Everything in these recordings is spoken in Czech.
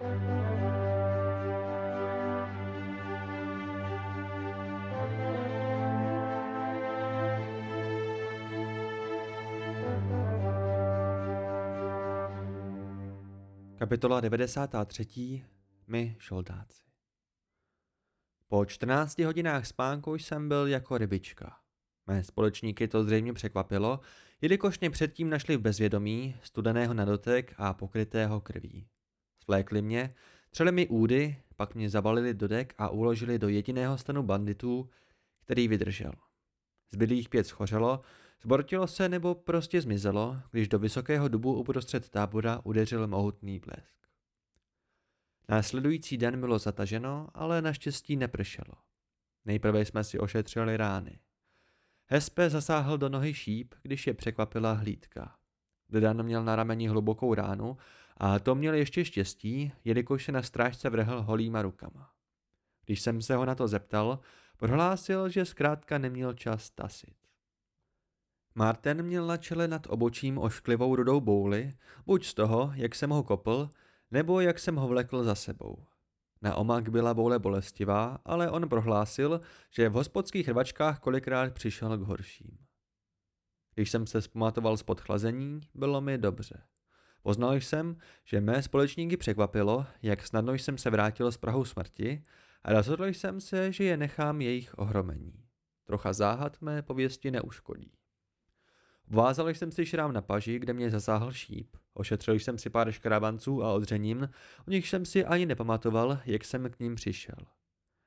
Kapitola 93. My šoldáci. Po 14 hodinách spánku jsem byl jako rybička. Mé společníky to zřejmě překvapilo, jelikož mě předtím našli v bezvědomí, studeného na dotek a pokrytého krví. Svlékli mě, třeli mi údy, pak mě zabalili do dek a uložili do jediného stanu banditů, který vydržel. Zbylých pět schořelo, zbortilo se nebo prostě zmizelo, když do vysokého dubu uprostřed tábora udeřil mohutný blesk. Následující den bylo zataženo, ale naštěstí nepršelo. Nejprve jsme si ošetřili rány. Hespe zasáhl do nohy šíp, když je překvapila hlídka. Dedan měl na rameni hlubokou ránu a to měl ještě štěstí, jelikož se na strážce vrhl holýma rukama. Když jsem se ho na to zeptal, prohlásil, že zkrátka neměl čas tasit. Martin měl na čele nad obočím ošklivou rudou bouli, buď z toho, jak jsem ho kopl, nebo jak jsem ho vlekl za sebou. Na omak byla boule bolestivá, ale on prohlásil, že v hospodských rvačkách kolikrát přišel k horším. Když jsem se zpamatoval z podchlazení, bylo mi dobře. Poznal jsem, že mé společníky překvapilo, jak snadno jsem se vrátil z Prahu smrti a rozhodl jsem se, že je nechám jejich ohromení. Trocha záhad mé pověsti neuškodí. Vázal jsem si šrám na paži, kde mě zasáhl šíp. Ošetřil jsem si pár škrabanců a odřenin, o nich jsem si ani nepamatoval, jak jsem k ním přišel.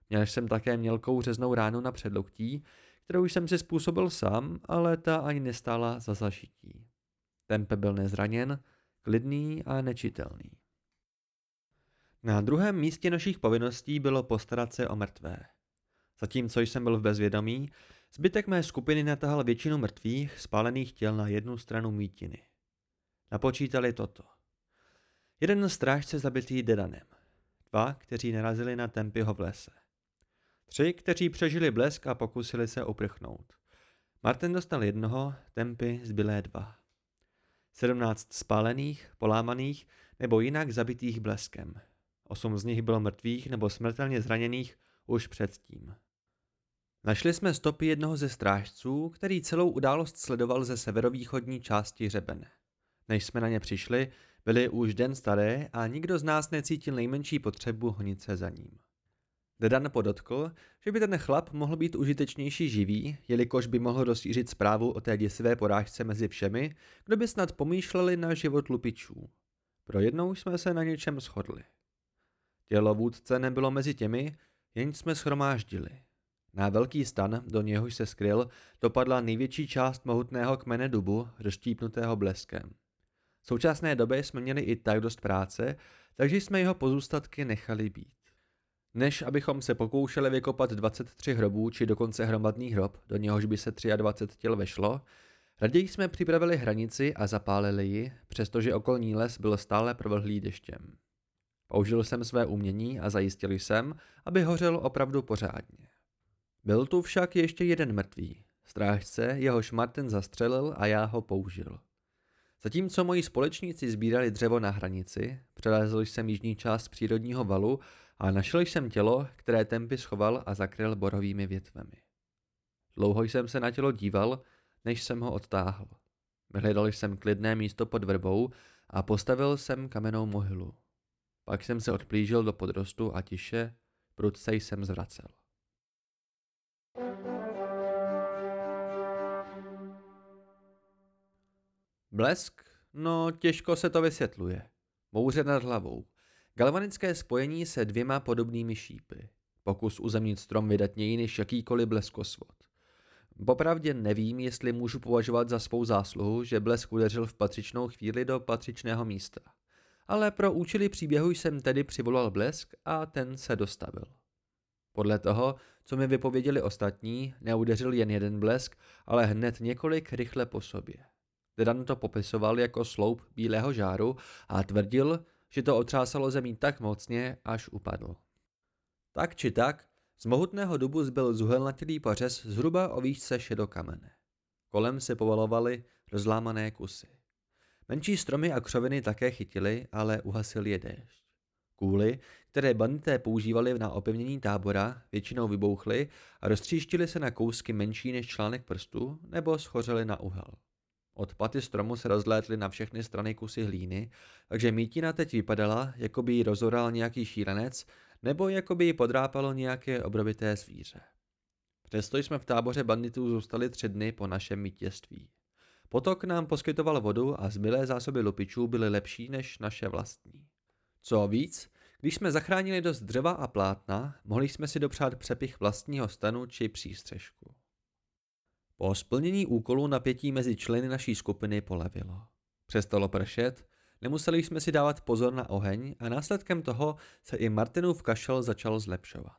Měl jsem také mělkou řeznou ránu na předloktí, kterou jsem si způsobil sám, ale ta ani nestála za zašití. Tempe byl nezraněn, klidný a nečitelný. Na druhém místě našich povinností bylo postarat se o mrtvé. Zatímco jsem byl v bezvědomí, zbytek mé skupiny natahal většinu mrtvých, spálených těl na jednu stranu mítiny. Napočítali toto. Jeden strážce zabitý Dedanem. Dva, kteří narazili na Tempyho v lese. Tři, kteří přežili blesk a pokusili se uprchnout. Martin dostal jednoho, Tempy zbylé dva. Sedmnáct spálených, polámaných nebo jinak zabitých bleskem. Osm z nich bylo mrtvých nebo smrtelně zraněných už předtím. Našli jsme stopy jednoho ze strážců, který celou událost sledoval ze severovýchodní části řebene. Než jsme na ně přišli, byli už den staré a nikdo z nás necítil nejmenší potřebu honit se za ním. Dedan podotkl, že by ten chlap mohl být užitečnější živý, jelikož by mohl rozšířit zprávu o té děsivé porážce mezi všemi, kdo by snad pomýšleli na život lupičů. Pro jednou jsme se na něčem shodli. Tělo vůdce nebylo mezi těmi, jen jsme schromáždili. Na velký stan, do něhož se skryl, dopadla největší část mohutného kmene dubu, rozštípnutého bleskem. V současné době jsme měli i tak dost práce, takže jsme jeho pozůstatky nechali být. Než abychom se pokoušeli vykopat 23 hrobů či dokonce hromadný hrob, do něhož by se 23 těl vešlo, raději jsme připravili hranici a zapálili ji, přestože okolní les byl stále provlhlý deštěm. Použil jsem své umění a zajistil jsem, aby hořel opravdu pořádně. Byl tu však ještě jeden mrtvý, strážce, jehož Martin zastřelil a já ho použil. Zatímco moji společníci sbírali dřevo na hranici, přelezl jsem jižní část přírodního valu a našel jsem tělo, které Tempy schoval a zakryl borovými větvemi. Dlouho jsem se na tělo díval, než jsem ho odtáhl. Vyhledal jsem klidné místo pod vrbou a postavil jsem kamennou mohylu. Pak jsem se odplížil do podrostu a tiše, prudce jsem zvracel. Blesk? No, těžko se to vysvětluje. Bouře nad hlavou. Galvanické spojení se dvěma podobnými šípy. Pokus uzemnit strom vydatněji než jakýkoliv bleskosvod. Popravdě nevím, jestli můžu považovat za svou zásluhu, že blesk udeřil v patřičnou chvíli do patřičného místa. Ale pro účely příběhu jsem tedy přivolal blesk a ten se dostavil. Podle toho, co mi vypověděli ostatní, neudeřil jen jeden blesk, ale hned několik rychle po sobě. Dedan to popisoval jako sloup bílého žáru a tvrdil, že to otřásalo zemí tak mocně, až upadl. Tak či tak, z mohutného dubu zbyl zuhelnatělý pařez zhruba o výšce šedokamene. Kolem se povalovaly rozlámané kusy. Menší stromy a křoviny také chytili, ale uhasil je déšť. Kůly, které bandité používali na opevnění tábora, většinou vybouchly a roztříštily se na kousky menší než článek prstu nebo schořely na uhel. Od paty stromu se rozlétly na všechny strany kusy hlíny, takže mítina teď vypadala, jako by ji rozoral nějaký šílenec, nebo jako by ji podrápalo nějaké obrovité zvíře. Přesto jsme v táboře banditů zůstali tři dny po našem vítězství. Potok nám poskytoval vodu a zbylé zásoby lupičů byly lepší než naše vlastní. Co víc, když jsme zachránili dost dřeva a plátna, mohli jsme si dopřát přepich vlastního stanu či přístřežku. Po splnění úkolu napětí mezi členy naší skupiny polevilo. Přestalo pršet, nemuseli jsme si dávat pozor na oheň a následkem toho se i Martinův kašel začal zlepšovat.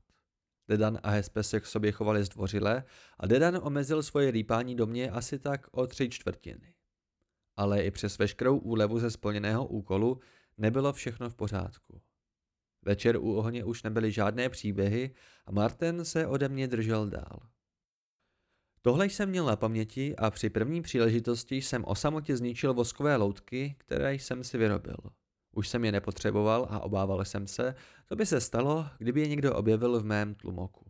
Dedan a Hespe se k sobě chovali zdvořile a Dedan omezil svoje rýpání do mě asi tak o tři čtvrtiny. Ale i přes veškerou úlevu ze splněného úkolu nebylo všechno v pořádku. Večer u ohně už nebyly žádné příběhy a Martin se ode mě držel dál. Tohle jsem měl na paměti a při první příležitosti jsem o samotě zničil voskové loutky, které jsem si vyrobil. Už jsem je nepotřeboval a obával jsem se, co by se stalo, kdyby je někdo objevil v mém tlumoku.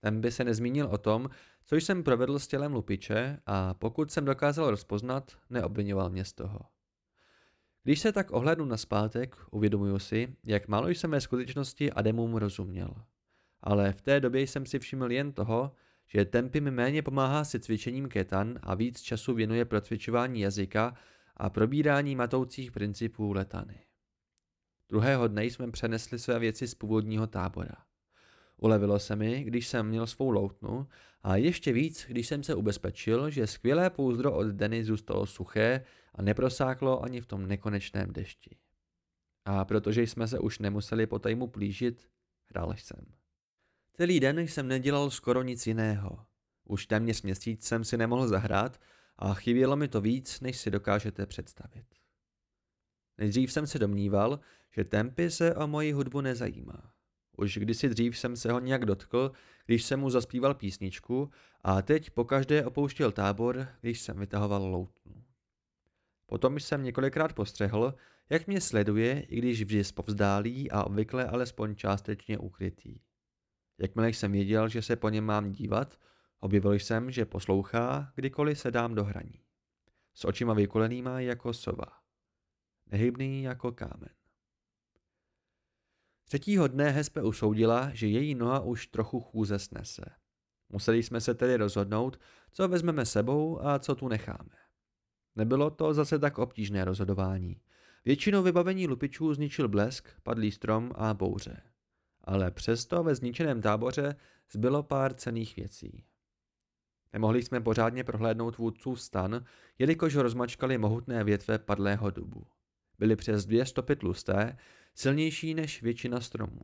Ten by se nezmínil o tom, co jsem provedl s tělem lupiče a pokud jsem dokázal rozpoznat, neobvinoval mě z toho. Když se tak ohlednu na zpátek, uvědomuju si, jak málo jsem ve skutečnosti Ademům rozuměl. Ale v té době jsem si všiml jen toho, že Tempy mi méně pomáhá se cvičením ketan a víc času věnuje pro cvičování jazyka a probírání matoucích principů letany. Druhého dne jsme přenesli své věci z původního tábora. Ulevilo se mi, když jsem měl svou loutnu a ještě víc, když jsem se ubezpečil, že skvělé pouzdro od Denny zůstalo suché a neprosáklo ani v tom nekonečném dešti. A protože jsme se už nemuseli po tajmu plížit, hrál jsem. Celý den jsem nedělal skoro nic jiného. Už téměř měsíc jsem si nemohl zahrát a chybělo mi to víc, než si dokážete představit. Nejdřív jsem se domníval, že Tempy se o moji hudbu nezajímá. Už kdysi dřív jsem se ho nějak dotkl, když jsem mu zaspíval písničku a teď pokaždé opouštěl tábor, když jsem vytahoval loutnu. Potom jsem několikrát postřehl, jak mě sleduje, i když vždy zpovzdálí a obvykle alespoň částečně ukrytý. Jakmile jsem věděl, že se po něm mám dívat, objevil jsem, že poslouchá, kdykoliv se dám do hraní. S očima vykolenýma jako sova. Nehybný jako kámen. Třetího dne Hespe usoudila, že její noha už trochu chůze snese. Museli jsme se tedy rozhodnout, co vezmeme sebou a co tu necháme. Nebylo to zase tak obtížné rozhodování. Většinou vybavení lupičů zničil blesk, padlý strom a bouře ale přesto ve zničeném táboře zbylo pár cených věcí. Nemohli jsme pořádně prohlédnout vůdců stan, jelikož rozmačkali mohutné větve padlého dubu. Byly přes dvě stopy tlusté, silnější než většina stromů.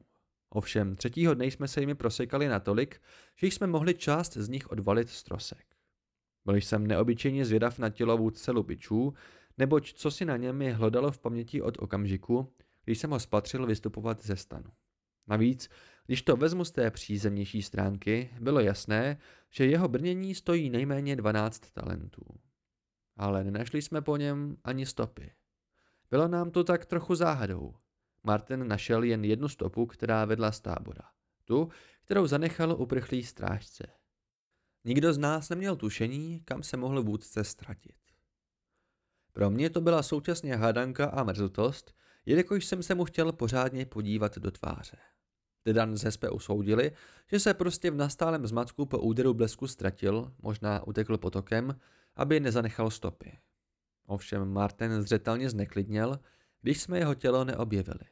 Ovšem, třetího dne jsme se jimi prosekali natolik, že jsme mohli část z nich odvalit z trosek. Byl jsem neobyčejně zvědav na tělo vůdce lupičů, neboť co si na něm mi hlodalo v paměti od okamžiku, když jsem ho spatřil vystupovat ze stanu. Navíc, když to vezmu z té přízemnější stránky, bylo jasné, že jeho brnění stojí nejméně 12 talentů. Ale nenašli jsme po něm ani stopy. Bylo nám to tak trochu záhadou. Martin našel jen jednu stopu, která vedla z tábora. Tu, kterou zanechal uprchlý strážce. Nikdo z nás neměl tušení, kam se mohl vůdce ztratit. Pro mě to byla současně hádanka a mrzutost, jelikož jsem se mu chtěl pořádně podívat do tváře. Dedan z Hespe usoudili, že se prostě v nastálem zmatku po úderu blesku ztratil, možná utekl potokem, aby nezanechal stopy. Ovšem Martin zřetelně zneklidněl, když jsme jeho tělo neobjevili.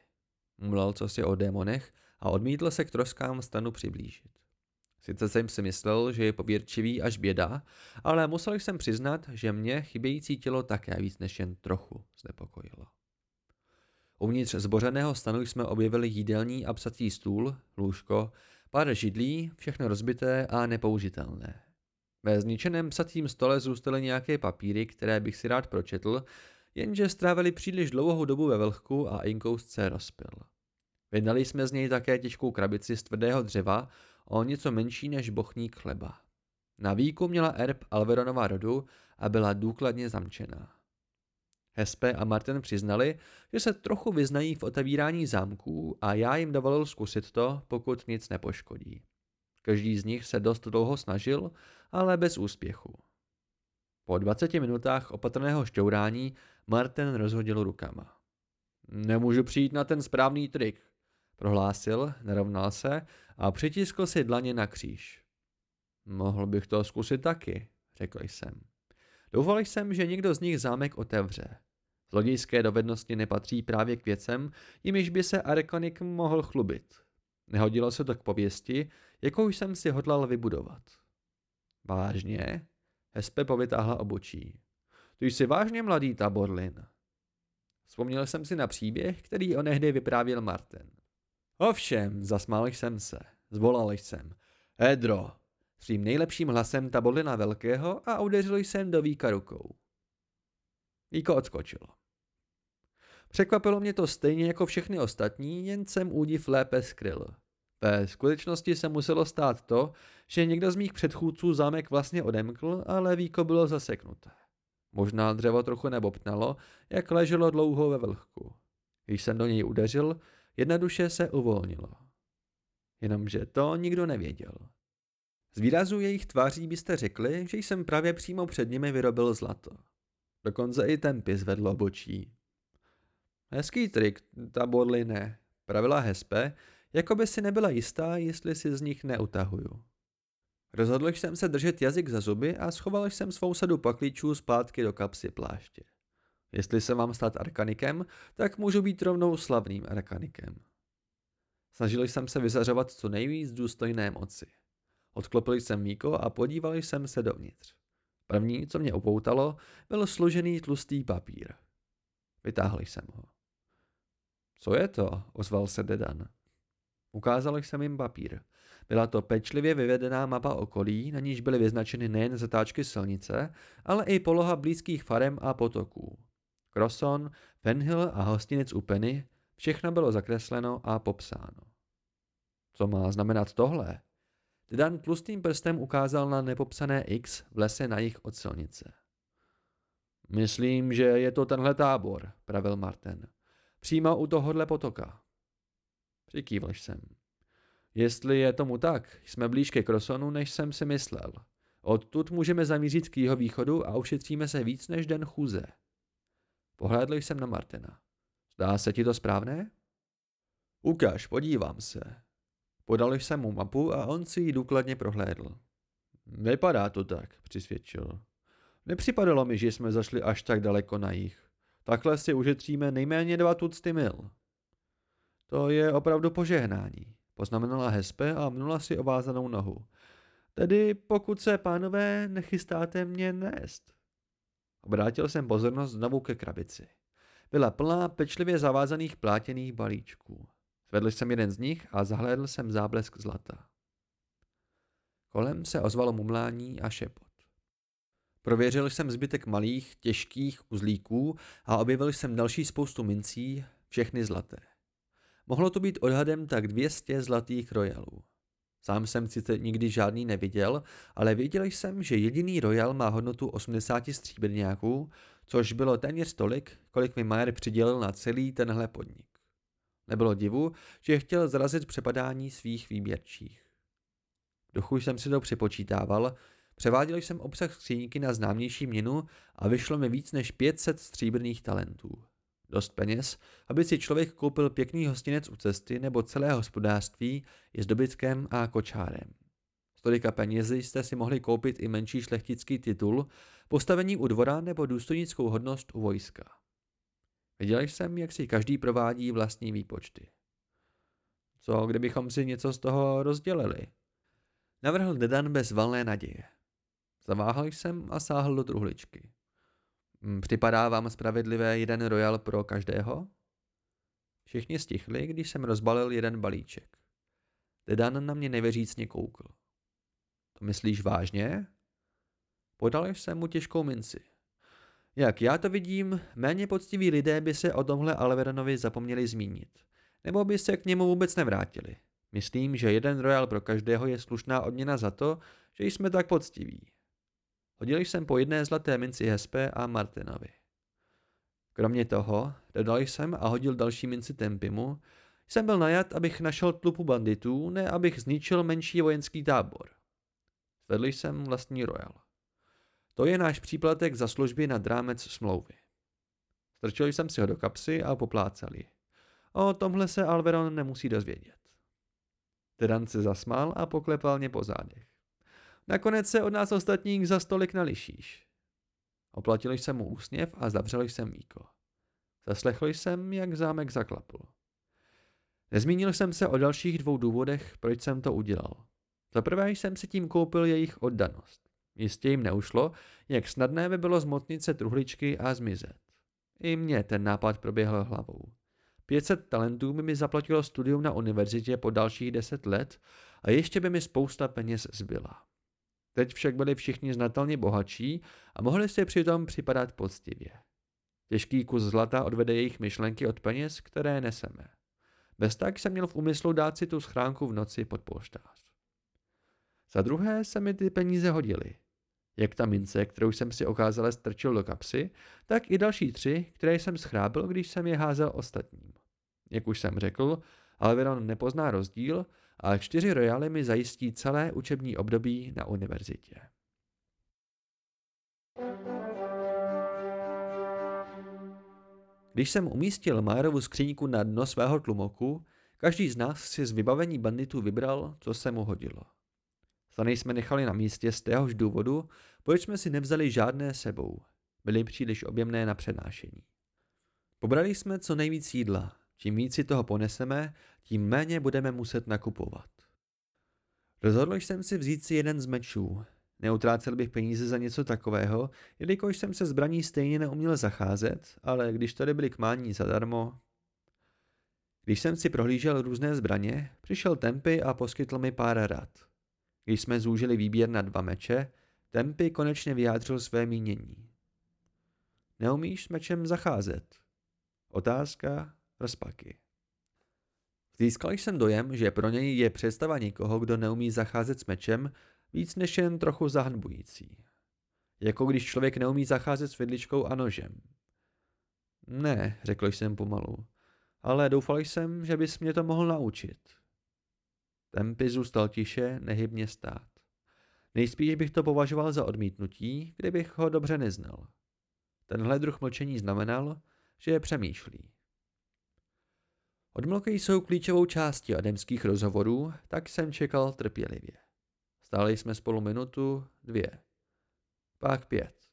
Mlel co si o démonech a odmítl se k troskám stanu přiblížit. Sice jsem si myslel, že je pověrčivý až běda, ale musel jsem přiznat, že mě chybějící tělo také víc než jen trochu znepokojilo. Uvnitř zbořeného stanu jsme objevili jídelní a psací stůl, lůžko, pár židlí, všechno rozbité a nepoužitelné. Ve zničeném psacím stole zůstaly nějaké papíry, které bych si rád pročetl, jenže strávili příliš dlouhou dobu ve vlhku a inkousce rozpil. Vydali jsme z něj také těžkou krabici z tvrdého dřeva, o něco menší než bochník chleba. Na výku měla erb Alveronova rodu a byla důkladně zamčená. Hespe a Martin přiznali, že se trochu vyznají v otevírání zámků a já jim dovolil zkusit to, pokud nic nepoškodí. Každý z nich se dost dlouho snažil, ale bez úspěchu. Po 20 minutách opatrného šťourání Martin rozhodil rukama. Nemůžu přijít na ten správný trik, prohlásil, nerovnal se a přitiskl si dlaně na kříž. Mohl bych to zkusit taky, řekl jsem. Doufal jsem, že někdo z nich zámek otevře. Zlodějské dovednosti nepatří právě k věcem, jimiž by se Arkonik mohl chlubit. Nehodilo se to k pověsti, jakou jsem si hodlal vybudovat. Vážně? Hespe povytáhla obočí. Ty jsi vážně mladý Taborlin. Vzpomněl jsem si na příběh, který onehdy vyprávěl Martin. Ovšem, zasmál jsem se. Zvolal jsem. Edro, svým nejlepším hlasem Taborlina Velkého a udeřil jsem do Víka rukou. Víko odskočilo. Překvapilo mě to stejně jako všechny ostatní, jen jsem údiv lépe skryl. Ve skutečnosti se muselo stát to, že někdo z mých předchůdců zámek vlastně odemkl, ale víko bylo zaseknuté. Možná dřevo trochu nebobtnalo, jak leželo dlouho ve vlhku. Když jsem do něj udeřil, jednoduše se uvolnilo. Jenomže to nikdo nevěděl. Z výrazu jejich tváří byste řekli, že jsem právě přímo před nimi vyrobil zlato. Dokonce i ten pis vedl obočí. Hezký trik, ta bodly ne, pravila Hespe, jako by si nebyla jistá, jestli si z nich neutahuju. Rozhodl jsem se držet jazyk za zuby a schoval jsem svou sadu paklíčů zpátky do kapsy pláště. Jestli se mám stát arkanikem, tak můžu být rovnou slavným arkanikem. Snažil jsem se vyzařovat co nejvíc důstojné moci. Odklopil jsem míko a podíval jsem se dovnitř. První, co mě upoutalo, byl složený tlustý papír. Vytáhl jsem ho. Co je to? ozval se Dedan. Ukázal jsem jim papír. Byla to pečlivě vyvedená mapa okolí, na níž byly vyznačeny nejen zatáčky silnice, ale i poloha blízkých farem a potoků. Kroson, Penhill a hostinec u Penny, všechno bylo zakresleno a popsáno. Co má znamenat tohle? Dedan tlustým prstem ukázal na nepopsané X v lese na jich od silnice. Myslím, že je to tenhle tábor, pravil Martin. Přímo u tohohle potoka. Přikývl jsem. Jestli je tomu tak, jsme blíž ke Krosonu, než jsem si myslel. Odtud můžeme zamířit k jeho východu a ušetříme se víc než den chůze. Pohlédl jsem na Martina. Zdá se ti to správné? Ukaž, podívám se. Podal jsem mu mapu a on si ji důkladně prohlédl. Vypadá to tak, přisvědčil. Nepřipadalo mi, že jsme zašli až tak daleko na jich. Takhle si ušetříme nejméně dva tucty mil. To je opravdu požehnání, poznamenala Hespe a mnula si ovázanou nohu. Tedy pokud se, pánové, nechystáte mě nést. Obrátil jsem pozornost znovu ke krabici. Byla plná pečlivě zavázaných plátěných balíčků. Zvedl jsem jeden z nich a zahlédl jsem záblesk zlata. Kolem se ozvalo mumlání a šepot. Prověřil jsem zbytek malých, těžkých uzlíků a objevil jsem další spoustu mincí, všechny zlaté. Mohlo to být odhadem tak 200 zlatých royalů. Sám jsem sice nikdy žádný neviděl, ale věděl jsem, že jediný royal má hodnotu 80 stříbrňáků, což bylo téměř tolik, kolik mi Majer přidělil na celý tenhle podnik. Nebylo divu, že chtěl zrazit přepadání svých výběrčích. Duchu jsem si to připočítával, převáděl jsem obsah skříňky na známější měnu a vyšlo mi víc než 500 stříbrných talentů. Dost peněz, aby si člověk koupil pěkný hostinec u cesty nebo celé hospodářství i s dobytkem a kočárem. S tolika penězi jste si mohli koupit i menší šlechtický titul, postavení u dvora nebo důstojnickou hodnost u vojska. Viděl jsem, jak si každý provádí vlastní výpočty. Co, kdybychom si něco z toho rozdělili? Navrhl Dedan bez valné naděje. Zaváhal jsem a sáhl do truhličky. Hm, připadá vám spravedlivé jeden royal pro každého? Všichni stichli, když jsem rozbalil jeden balíček. Dedan na mě nevěřícně koukl. To myslíš vážně? Podal jsem mu těžkou minci. Jak já to vidím, méně poctiví lidé by se o tomhle Alveranovi zapomněli zmínit. Nebo by se k němu vůbec nevrátili. Myslím, že jeden royal pro každého je slušná odměna za to, že jsme tak poctiví. Hodil jsem po jedné zlaté minci Hespe a Martinovi. Kromě toho, dodal jsem a hodil další minci Tempimu, jsem byl najat, abych našel tlupu banditů, ne abych zničil menší vojenský tábor. Zvedl jsem vlastní Royal. To je náš příplatek za služby nad rámec smlouvy. Strčil jsem si ho do kapsy a poplácal ji. O tomhle se Alveron nemusí dozvědět. Tedan se zasmál a poklepal mě po zádech. Nakonec se od nás ostatních za stolik nališíš. Oplatil jsem mu úsměv a zavřel jsem míko. Zaslechl jsem, jak zámek zaklapl. Nezmínil jsem se o dalších dvou důvodech, proč jsem to udělal. Za prvé jsem si tím koupil jejich oddanost. Jistě jim neušlo, jak snadné by bylo zmotnit se truhličky a zmizet. I mně ten nápad proběhl hlavou. 500 talentů by mi zaplatilo studium na univerzitě po dalších 10 let a ještě by mi spousta peněz zbyla. Teď však byli všichni znatelně bohatší a mohli si přitom připadat poctivě. Těžký kus zlata odvede jejich myšlenky od peněz, které neseme. Bez tak jsem měl v úmyslu dát si tu schránku v noci pod polštář. Za druhé se mi ty peníze hodily. Jak ta mince, kterou jsem si okázale strčil do kapsy, tak i další tři, které jsem schrábil, když jsem je házel ostatním. Jak už jsem řekl, Alveron nepozná rozdíl a čtyři rojály mi zajistí celé učební období na univerzitě. Když jsem umístil Majerovu skříňku na dno svého tlumoku, každý z nás si z vybavení banditů vybral, co se mu hodilo. Stany jsme nechali na místě z téhož důvodu, proč jsme si nevzali žádné sebou. Byly příliš objemné na přenášení. Pobrali jsme co nejvíc jídla. Čím víc si toho poneseme, tím méně budeme muset nakupovat. Rozhodl jsem si vzít si jeden z mečů. Neutrácel bych peníze za něco takového, jelikož jsem se zbraní stejně neuměl zacházet, ale když tady byly k mání zadarmo... Když jsem si prohlížel různé zbraně, přišel Tempy a poskytl mi pár rad. Když jsme zúžili výběr na dva meče, Tempy konečně vyjádřil své mínění. Neumíš s mečem zacházet? Otázka rozpaky. Získal jsem dojem, že pro něj je představa někoho, kdo neumí zacházet s mečem, víc než jen trochu zahanbující. Jako když člověk neumí zacházet s vidličkou a nožem. Ne, řekl jsem pomalu, ale doufal jsem, že bys mě to mohl naučit. Tempy zůstal tiše, nehybně stát. Nejspíš bych to považoval za odmítnutí, kdybych ho dobře neznal. Tenhle druh mlčení znamenal, že je přemýšlí. Odmlky jsou klíčovou částí ademských rozhovorů, tak jsem čekal trpělivě. Stáli jsme spolu minutu, dvě. Pak pět.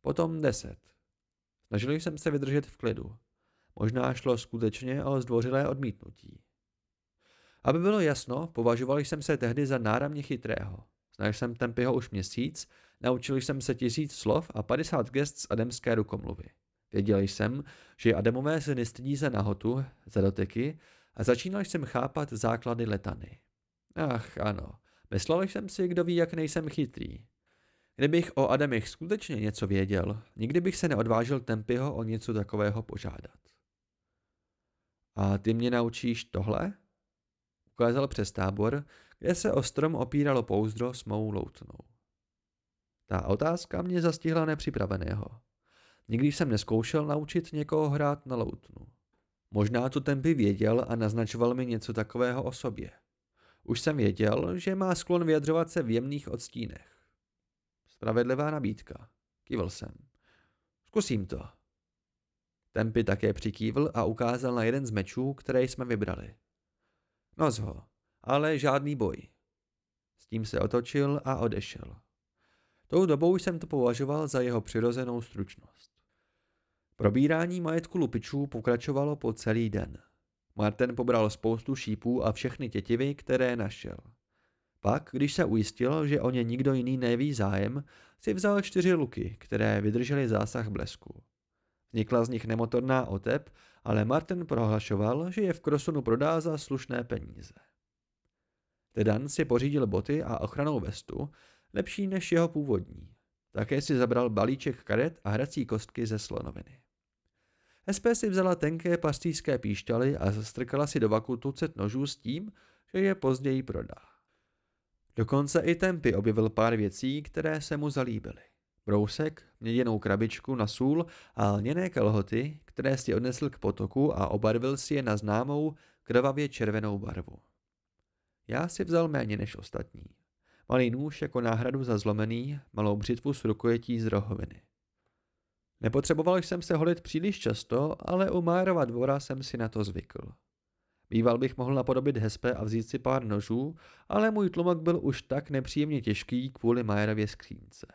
Potom deset. Snažil jsem se vydržet v klidu. Možná šlo skutečně o zdvořilé odmítnutí. Aby bylo jasno, považoval jsem se tehdy za náramně chytrého. Znal jsem Tempyho už měsíc, naučil jsem se tisíc slov a 50 gest z ademské rukomluvy. Věděl jsem, že Adamové se nestydí za nahotu, za doteky a začínal jsem chápat základy letany. Ach, ano, myslel jsem si, kdo ví, jak nejsem chytrý. Kdybych o Adamech skutečně něco věděl, nikdy bych se neodvážil Tempyho o něco takového požádat. A ty mě naučíš tohle? Ukázal přes tábor, kde se o strom opíralo pouzdro s mou loutnou. Ta otázka mě zastihla nepřipraveného. Nikdy jsem neskoušel naučit někoho hrát na loutnu. Možná to Tempy věděl a naznačoval mi něco takového o sobě. Už jsem věděl, že má sklon vyjadřovat se v jemných odstínech. Spravedlivá nabídka. Kývil jsem. Zkusím to. Tempy také přikývl a ukázal na jeden z mečů, které jsme vybrali. Noz ho, ale žádný boj. S tím se otočil a odešel. Tou dobou jsem to považoval za jeho přirozenou stručnost. Probírání majetku lupičů pokračovalo po celý den. Martin pobral spoustu šípů a všechny tětivy, které našel. Pak, když se ujistil, že o ně nikdo jiný neví zájem, si vzal čtyři luky, které vydržely zásah blesku. Vznikla z nich nemotorná otep, ale Martin prohlašoval, že je v Krosunu prodá za slušné peníze. Tedan si pořídil boty a ochranou vestu, lepší než jeho původní. Také si zabral balíček karet a hrací kostky ze slonoviny. SP si vzala tenké pastýřské píšťaly a zastrkala si do vaku tucet nožů s tím, že je později prodá. Dokonce i Tempy objevil pár věcí, které se mu zalíbily. Brousek, měděnou krabičku na sůl a lněné kalhoty, které si odnesl k potoku a obarvil si je na známou krvavě červenou barvu. Já si vzal méně než ostatní. Malý nůž jako náhradu za zlomený, malou břitvu s rukojetí z rohoviny. Nepotřeboval jsem se holit příliš často, ale u Májerova dvora jsem si na to zvykl. Býval bych mohl napodobit hespe a vzít si pár nožů, ale můj tlumak byl už tak nepříjemně těžký kvůli Majerově skřínce.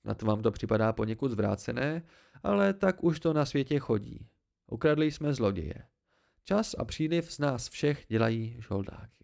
Snad vám to připadá poněkud zvrácené, ale tak už to na světě chodí. Ukradli jsme zloděje. Čas a příliv z nás všech dělají žoldáky.